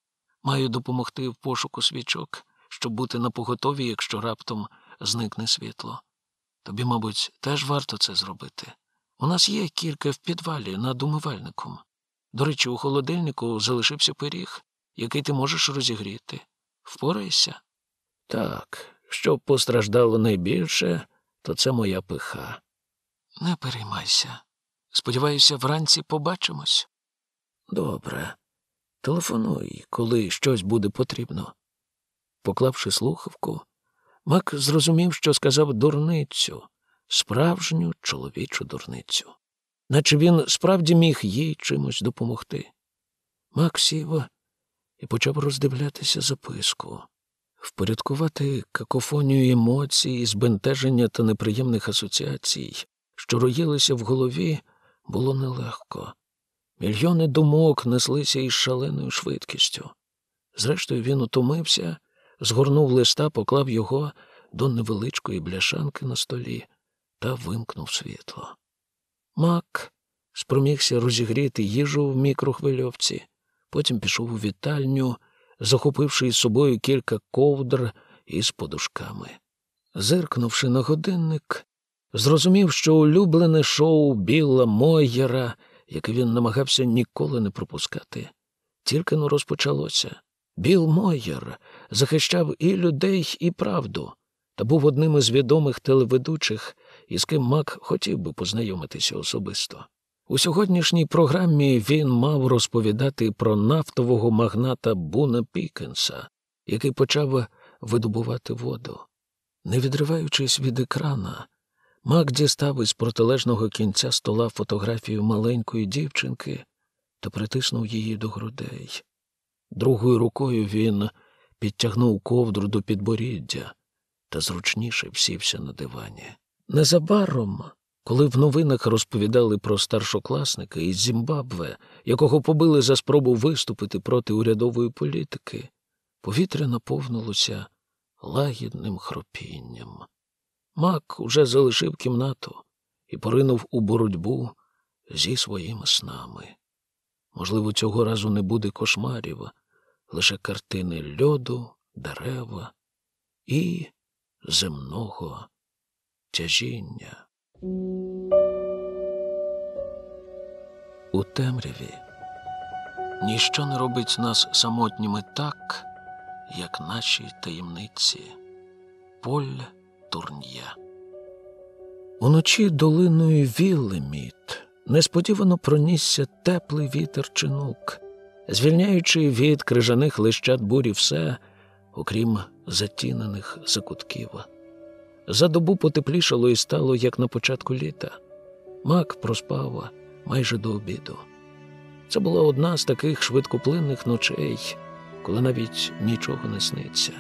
Маю допомогти в пошуку свічок, щоб бути напоготові, якщо раптом зникне світло. Тобі, мабуть, теж варто це зробити. У нас є кілька в підвалі над умивальником. До речі, у холодильнику залишився пиріг, який ти можеш розігріти. Впорайся. Так, що постраждало найбільше, то це моя пиха. Не переймайся. Сподіваюся, вранці побачимось. Добре. Телефонуй, коли щось буде потрібно. Поклавши слухавку, Мак зрозумів, що сказав дурницю, справжню чоловічу дурницю, наче він справді міг їй чимось допомогти. Мак сів і почав роздивлятися записку, впорядкувати какофонію емоцій, збентеження та неприємних асоціацій, що роїлися в голові, було нелегко. Мільйони думок неслися із шаленою швидкістю. Зрештою, він утомився, згорнув листа, поклав його до невеличкої бляшанки на столі та вимкнув світло. Мак спромігся розігріти їжу в мікрохвильовці, потім пішов у вітальню, захопивши із собою кілька ковдр із подушками. Зиркнувши на годинник, зрозумів, що улюблене шоу Білла Мойєра, яке він намагався ніколи не пропускати, тільки но розпочалося. Біл Мойєр захищав і людей, і правду, та був одним із відомих телеведучих, із ким Мак хотів би познайомитися особисто. У сьогоднішній програмі він мав розповідати про нафтового магната Буна Пікенса, який почав видобувати воду. Не відриваючись від екрана, Мак дістав із протилежного кінця стола фотографію маленької дівчинки та притиснув її до грудей. Другою рукою він підтягнув ковдру до підборіддя та зручніше всівся на дивані. Незабаром, коли в новинах розповідали про старшокласника із Зімбабве, якого побили за спробу виступити проти урядової політики, повітря наповнилося лагідним хропінням. Мак уже залишив кімнату і поринув у боротьбу зі своїми снами. Можливо, цього разу не буде кошмарів, лише картини льоду, дерева і земного тяжіння. У темряві ніщо не робить нас самотніми так, як наші таємниці. Поль Турн'я. Уночі долиною Віллеміт несподівано пронісся теплий вітер чинук, звільняючи від крижаних лищат бурі все, окрім затінених закутків. За добу потеплішало і стало, як на початку літа. Мак проспав майже до обіду. Це була одна з таких швидкоплинних ночей, коли навіть нічого не сниться.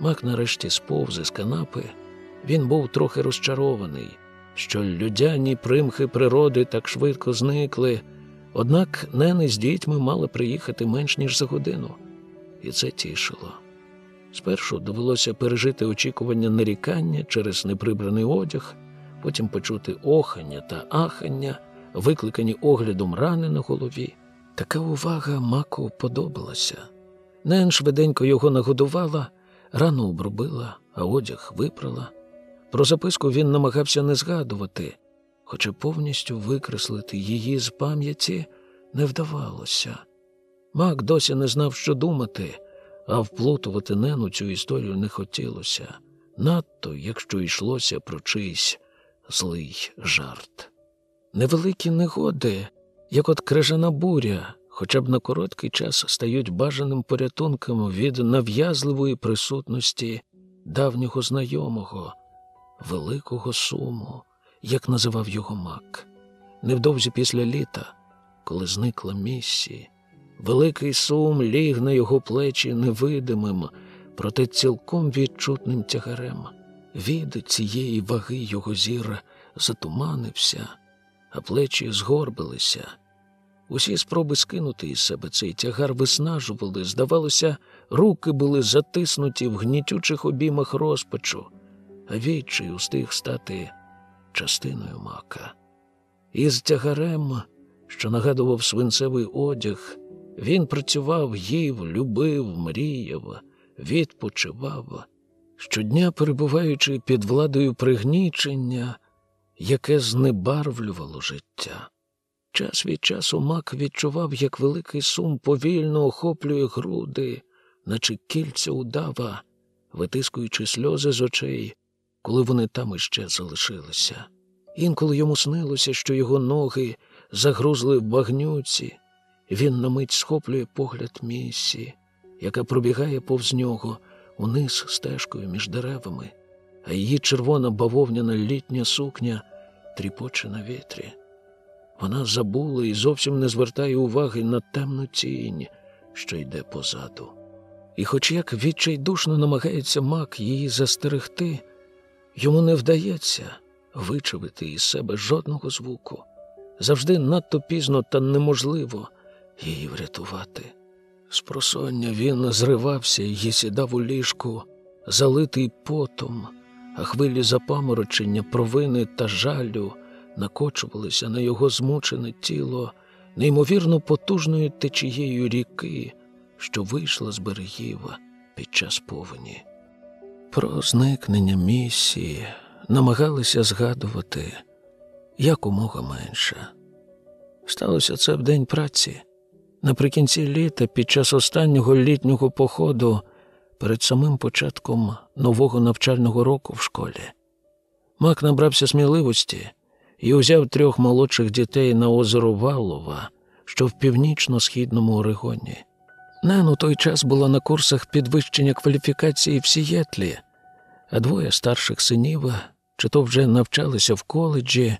Мак нарешті сповз із канапи. Він був трохи розчарований, що людяні примхи природи так швидко зникли, однак нени з дітьми мали приїхати менш ніж за годину, і це тішило. Спершу довелося пережити очікування нарікання через неприбраний одяг, потім почути охання та ахання, викликані оглядом рани на голові. Така увага маку подобалася. Нен швиденько його нагодувала, рану обробила, а одяг випрала. Про записку він намагався не згадувати, хоча повністю викреслити її з пам'яті не вдавалося. Мак досі не знав, що думати, а вплутувати нену цю історію не хотілося, надто якщо йшлося про чийсь злий жарт. Невеликі негоди, як от крижана буря, хоча б на короткий час стають бажаним порятунком від нав'язливої присутності давнього знайомого, великого суму, як називав його мак. Невдовзі після літа, коли зникла місії, великий сум ліг на його плечі невидимим, проте цілком відчутним тягарем. Від цієї ваги його зір затуманився, а плечі згорбилися. Усі спроби скинути із себе цей тягар виснажували, здавалося, руки були затиснуті в гнітючих обіймах розпачу, а відчай устиг стати частиною мака. із тягарем, що нагадував свинцевий одяг, він працював, їв, любив, мріяв, відпочивав, щодня перебуваючи під владою пригнічення, яке знебарвлювало життя. Час від часу мак відчував, як великий сум повільно охоплює груди, наче кільця удава, витискуючи сльози з очей, коли вони там іще залишилися. Інколи йому снилося, що його ноги загрузли в багнюці, він на мить схоплює погляд місі, яка пробігає повз нього униз стежкою між деревами, а її червона бавовняна літня сукня тріпоче на вітрі. Вона забула і зовсім не звертає уваги на темну тінь, що йде позаду. І, хоч як відчайдушно намагається мак її застерегти, йому не вдається вичавити із себе жодного звуку. Завжди надто пізно та неможливо її врятувати. Спросоння він зривався і сідав у ліжку, залитий потом, а хвилі запаморочення, провини та жалю накочувалися на його змучене тіло неймовірно потужною течією ріки, що вийшла з берегів під час повені. Про зникнення місії намагалися згадувати якомога менше. Сталося це в день праці. Наприкінці літа, під час останнього літнього походу, перед самим початком нового навчального року в школі. Мак набрався сміливості і узяв трьох молодших дітей на озеро Валова, що в північно-східному Орегоні. Нен у той час була на курсах підвищення кваліфікації в Сієтлі, а двоє старших синів чи то вже навчалися в коледжі,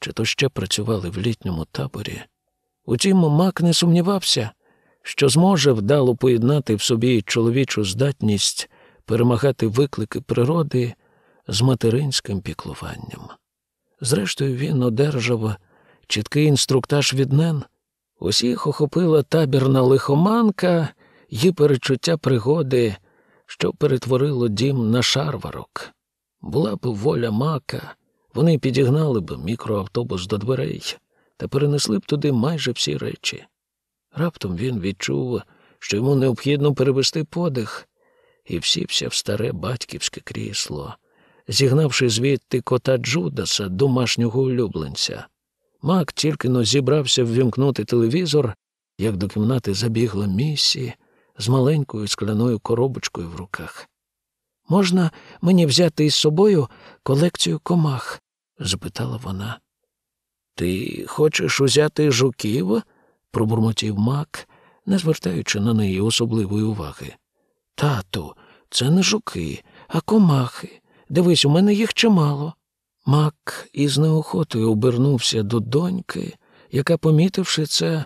чи то ще працювали в літньому таборі. Утім, Мак не сумнівався, що зможе вдало поєднати в собі чоловічу здатність перемагати виклики природи з материнським піклуванням. Зрештою, він одержав чіткий інструктаж від Нен. Усіх охопила табірна лихоманка і перечуття пригоди, що перетворило дім на шарварок. Була б воля мака, вони підігнали б мікроавтобус до дверей та перенесли б туди майже всі речі. Раптом він відчув, що йому необхідно перевести подих, і всівся в старе батьківське крісло, зігнавши звідти кота Джудаса, домашнього улюбленця. Мак тільки но зібрався ввімкнути телевізор, як до кімнати забігла місі з маленькою скляною коробочкою в руках. Можна мені взяти із собою колекцію комах? запитала вона. Ти хочеш узяти жуків? пробурмотів мак, не звертаючи на неї особливої уваги. Тату, це не жуки, а комахи. Дивись, у мене їх чимало. Мак із неохотою обернувся до доньки, яка, помітивши це,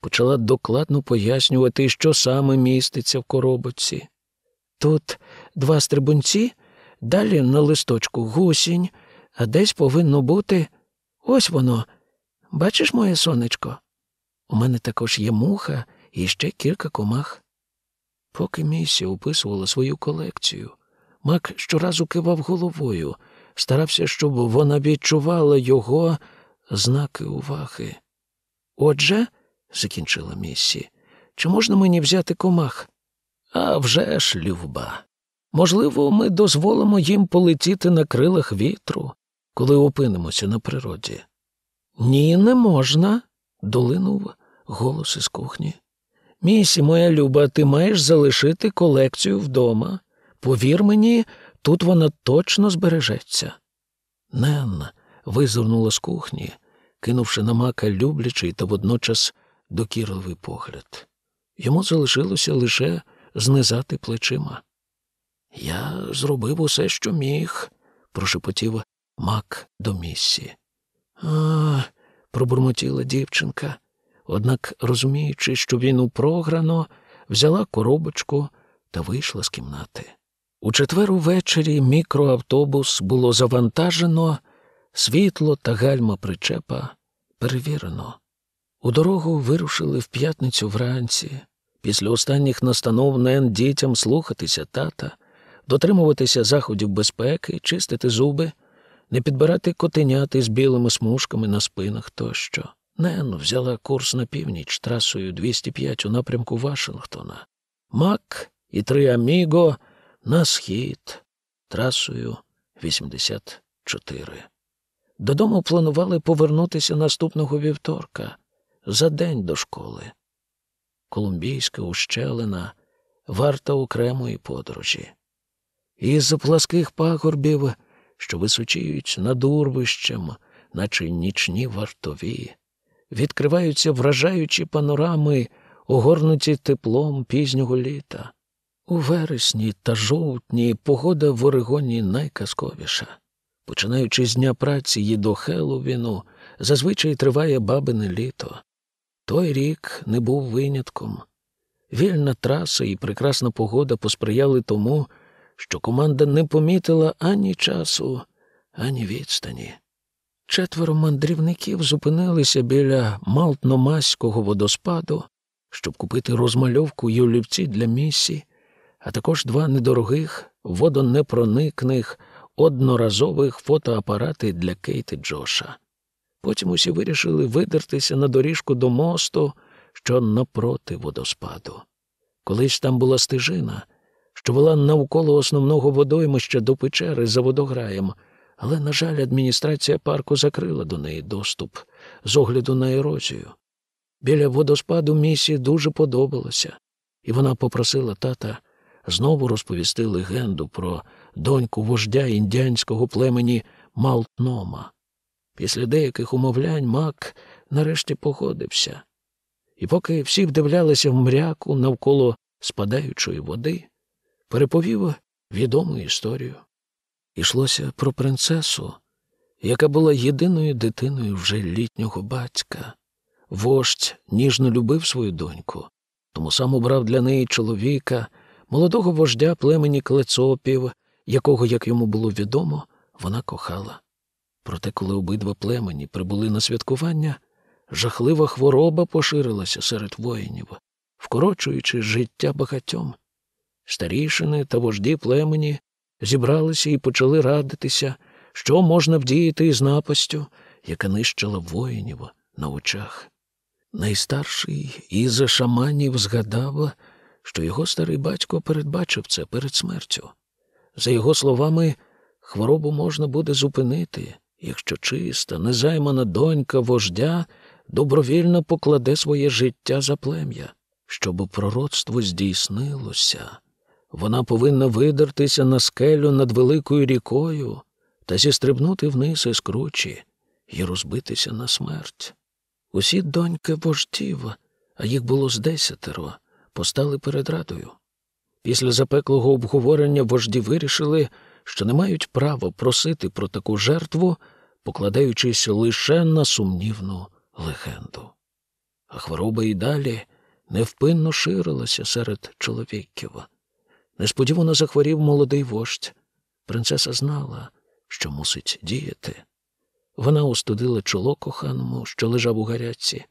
почала докладно пояснювати, що саме міститься в коробочці. Тут два стрибунці, далі на листочку гусінь, а десь повинно бути ось воно. Бачиш моє сонечко? У мене також є муха і ще кілька комах. Поки місія описувала свою колекцію, Мак щоразу кивав головою, старався, щоб вона відчувала його знаки уваги. Отже, закінчила місі, чи можна мені взяти комах? «А вже ж, любба. Можливо, ми дозволимо їм полетіти на крилах вітру, коли опинимося на природі. Ні, не можна, долинув голос із кухні. Місі, моя люба, ти маєш залишити колекцію вдома. Повір мені, тут вона точно збережеться. Нен визирнула з кухні, кинувши на мака люблячий та водночас докірливий погляд. Йому залишилося лише знизати плечима. Я зробив усе, що міг, прошепотів мак до місі. А, пробурмотіла дівчинка, однак, розуміючи, що війну програно, взяла коробочку та вийшла з кімнати. У четвер увечері мікроавтобус було завантажено, світло та гальма причепа перевірено. У дорогу вирушили в п'ятницю вранці. Після останніх настанов Нен дітям слухатися тата, дотримуватися заходів безпеки, чистити зуби, не підбирати котеняти з білими смужками на спинах тощо. Нен взяла курс на північ трасою 205 у напрямку Вашингтона. Мак і три Аміго на схід трасою 84. Додому планували повернутися наступного вівторка за день до школи. Колумбійська ущелина варта окремої подорожі. Із пласких пагорбів, що височіють над урвищем, наче нічні вартові, відкриваються вражаючі панорами, огорнуті теплом пізнього літа. У вересні та жовтні погода в Орегоні найказковіша. Починаючи з дня праці і до Хеллоуіну, зазвичай триває бабине літо. Той рік не був винятком. Вільна траса і прекрасна погода посприяли тому, що команда не помітила ані часу, ані відстані. Четверо мандрівників зупинилися біля Малтномаського водоспаду, щоб купити розмальовку й олівці для місії, а також два недорогих, водонепроникних, одноразових фотоапарати для Кейти Джоша. Потім усі вирішили видертися на доріжку до мосту, що напроти водоспаду. Колись там була стежина, що вела навколо основного водоймища до печери за водограєм, але, на жаль, адміністрація парку закрила до неї доступ з огляду на ерозію. Біля водоспаду місії дуже подобалося, і вона попросила тата знову розповісти легенду про доньку вождя індіанського племені Малтнома. Після деяких умовлянь Мак нарешті погодився. І поки всі вдивлялися в мряку навколо спадаючої води, переповів відому історію. Ішлося про принцесу, яка була єдиною дитиною вже літнього батька. Вождь ніжно любив свою доньку, тому сам обрав для неї чоловіка, молодого вождя племені клецопів, якого, як йому було відомо, вона кохала. Проте, коли обидва племені прибули на святкування, жахлива хвороба поширилася серед воїнів, вкорочуючи життя багатьом. Старішини та вожді племені зібралися і почали радитися, що можна вдіяти із напастю, яка нищила воїнів на очах. Найстарший із шаманів згадав, що його старий батько передбачив це перед смертю. За його словами, хворобу можна буде зупинити, якщо чиста, незаймана донька вождя добровільно покладе своє життя за плем'я. Щоб пророцтво здійснилося, вона повинна видертися на скелю над великою рікою та зістрибнути вниз із кручі і розбитися на смерть. Усі доньки вождів, а їх було з десятеро, постали перед радою. Після запеклого обговорення вожді вирішили, що не мають права просити про таку жертву, покладаючись лише на сумнівну легенду. А хвороба і далі невпинно ширилася серед чоловіків. Несподівано захворів молодий вождь. Принцеса знала, що мусить діяти. Вона устудила чоло коханому, що лежав у гарячці,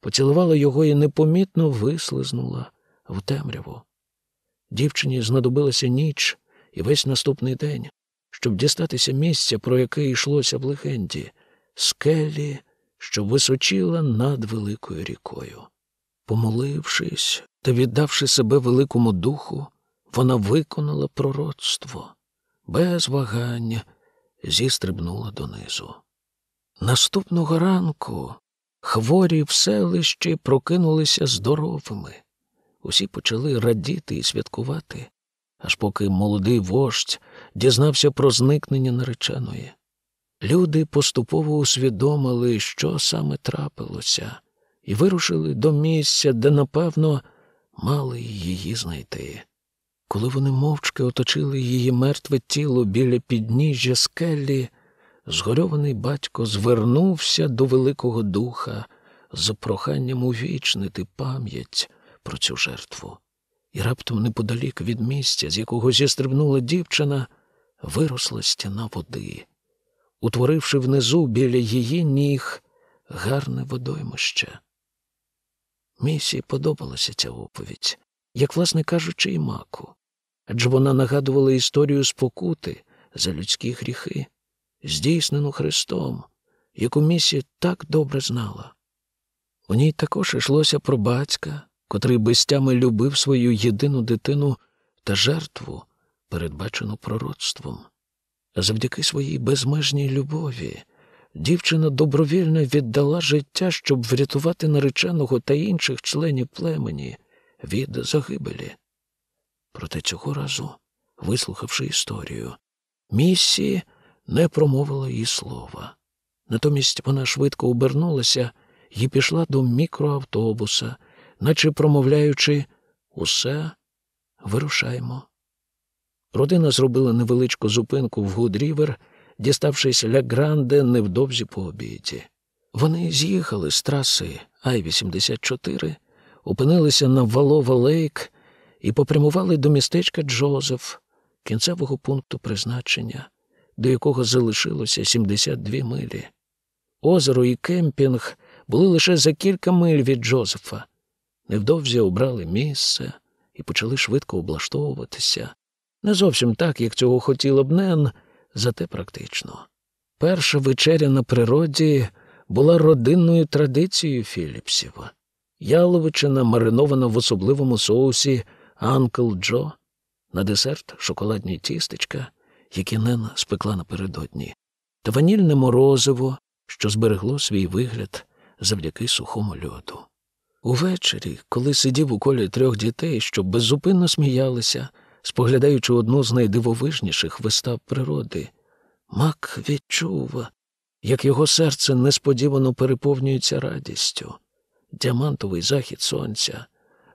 поцілувала його і непомітно вислизнула в темряву. Дівчині знадобилася ніч і весь наступний день, щоб дістатися місця, про яке йшлося в легенді, скелі, що височила над великою рікою. Помолившись та віддавши себе великому духу, вона виконала пророцтво, без вагання зістрибнула донизу. Наступного ранку хворі в селищі прокинулися здоровими. Усі почали радіти і святкувати, аж поки молодий вождь дізнався про зникнення нареченої. Люди поступово усвідомили, що саме трапилося, і вирушили до місця, де, напевно, мали її знайти. Коли вони мовчки оточили її мертве тіло біля підніжжя скелі, згорьований батько звернувся до Великого Духа з проханням увічнити пам'ять про цю жертву. І раптом неподалік від місця, з якого зістрибнула дівчина, виросла стіна води, утворивши внизу біля її ніг гарне водоймище. Місії подобалася ця оповідь, як, власне кажучи, і маку, адже вона нагадувала історію спокути за людські гріхи. здійснену Христом, яку місі так добре знала. У ній також йшлося про батька, котрий безтями любив свою єдину дитину та жертву, передбачену пророцтвом. Завдяки своїй безмежній любові дівчина добровільно віддала життя, щоб врятувати нареченого та інших членів племені від загибелі. Проте цього разу, вислухавши історію, місі не промовила їй слова. Натомість вона швидко обернулася і пішла до мікроавтобуса, наче промовляючи усе вирушаємо. Родина зробила невеличку зупинку в Гудрівер, діставшись ля Гранде невдовзі по обіді. Вони з'їхали з траси Ай-84, опинилися на Валова Лейк і попрямували до містечка Джозеф, кінцевого пункту призначення, до якого залишилося 72 милі. Озеро і кемпінг були лише за кілька миль від Джозефа. Невдовзі обрали місце і почали швидко облаштовуватися. Не зовсім так, як цього хотіла б Нен, зате практично. Перша вечеря на природі була родинною традицією Філіпсів. Яловичина маринована в особливому соусі Анкл Джо, на десерт шоколадні тістечка, які Нен спекла напередодні, та ванільне морозиво, що зберегло свій вигляд завдяки сухому льоду. Увечері, коли сидів у колі трьох дітей, що беззупинно сміялися, споглядаючи одну з найдивовижніших вистав природи, Мак відчув, як його серце несподівано переповнюється радістю. Діамантовий захід сонця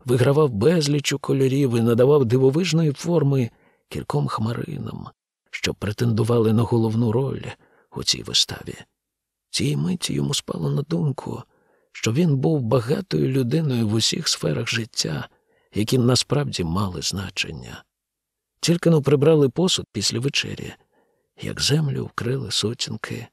вигравав безлічу кольорів і надавав дивовижної форми кільком хмаринам, що претендували на головну роль у цій виставі. Цій миті йому спало на думку, що він був багатою людиною в усіх сферах життя, які насправді мали значення. Тільки но прибрали посуд після вечері, як землю вкрили сутінки.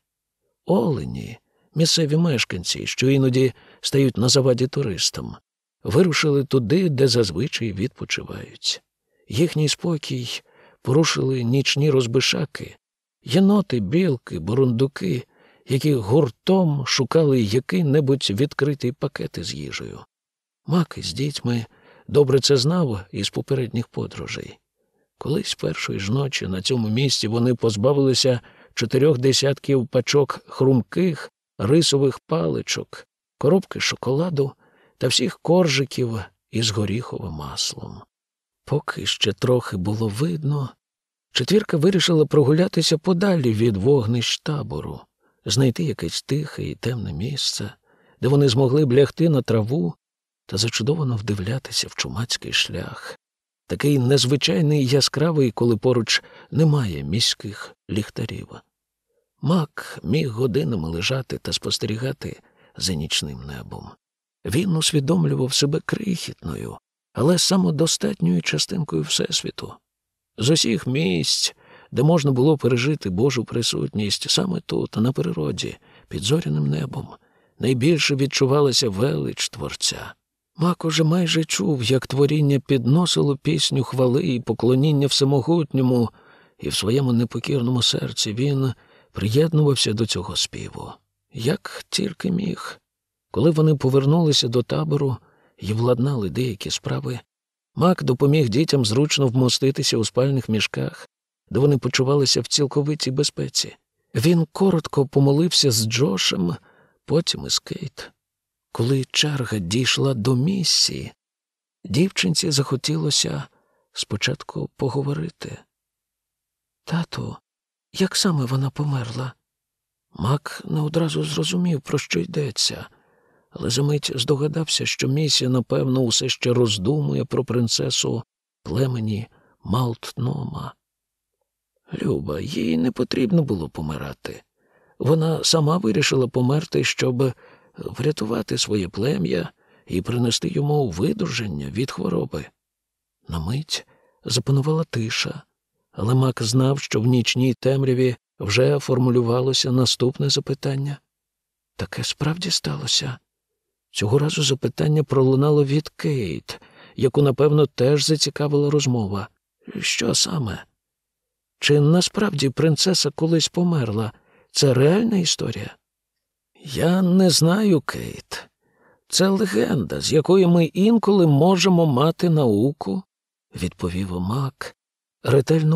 Олені, місцеві мешканці, що іноді стають на заваді туристам, вирушили туди, де зазвичай відпочивають. Їхній спокій порушили нічні розбишаки, єноти, білки, бурундуки, які гуртом шукали який-небудь відкритий пакет із їжею. Маки з дітьми добре це знав із попередніх подорожей. Колись першої ж ночі на цьому місці вони позбавилися чотирьох десятків пачок хрумких рисових паличок, коробки шоколаду та всіх коржиків із горіховим маслом. Поки ще трохи було видно, четвірка вирішила прогулятися подалі від вогнищ табору, знайти якесь тихе і темне місце, де вони змогли б лягти на траву та зачудовано вдивлятися в чумацький шлях, такий незвичайний яскравий, коли поруч немає міських ліхтарів. Мак міг годинами лежати та спостерігати за нічним небом. Він усвідомлював себе крихітною, але самодостатньою частинкою Всесвіту. З усіх місць, де можна було пережити Божу присутність саме тут, на природі, під зоряним небом, найбільше відчувалася велич Творця. Мак уже майже чув, як творіння підносило пісню хвали і поклоніння всемогутньому, і в своєму непокірному серці він приєднувався до цього співу, як тільки міг. Коли вони повернулися до табору і владнали деякі справи, Мак допоміг дітям зручно вмоститися у спальних мішках, де вони почувалися в цілковитій безпеці. Він коротко помолився з Джошем, потім із Кейт. Коли черга дійшла до місії, дівчинці захотілося спочатку поговорити. Тату, як саме вона померла? Мак не одразу зрозумів, про що йдеться, але за мить здогадався, що місія, напевно, усе ще роздумує про принцесу племені Малтнома. Люба, їй не потрібно було помирати. Вона сама вирішила померти, щоб врятувати своє плем'я і принести йому видуження від хвороби. На мить запанувала тиша, але Мак знав, що в нічній темряві вже формулювалося наступне запитання. Таке справді сталося. Цього разу запитання пролунало від Кейт, яку, напевно, теж зацікавила розмова. Що саме? Чи насправді принцеса колись померла, Це реальна історія? Я не знаю, Кейт. Це легенда, з якої ми інколи можемо мати науку, відповів Мак, ретельно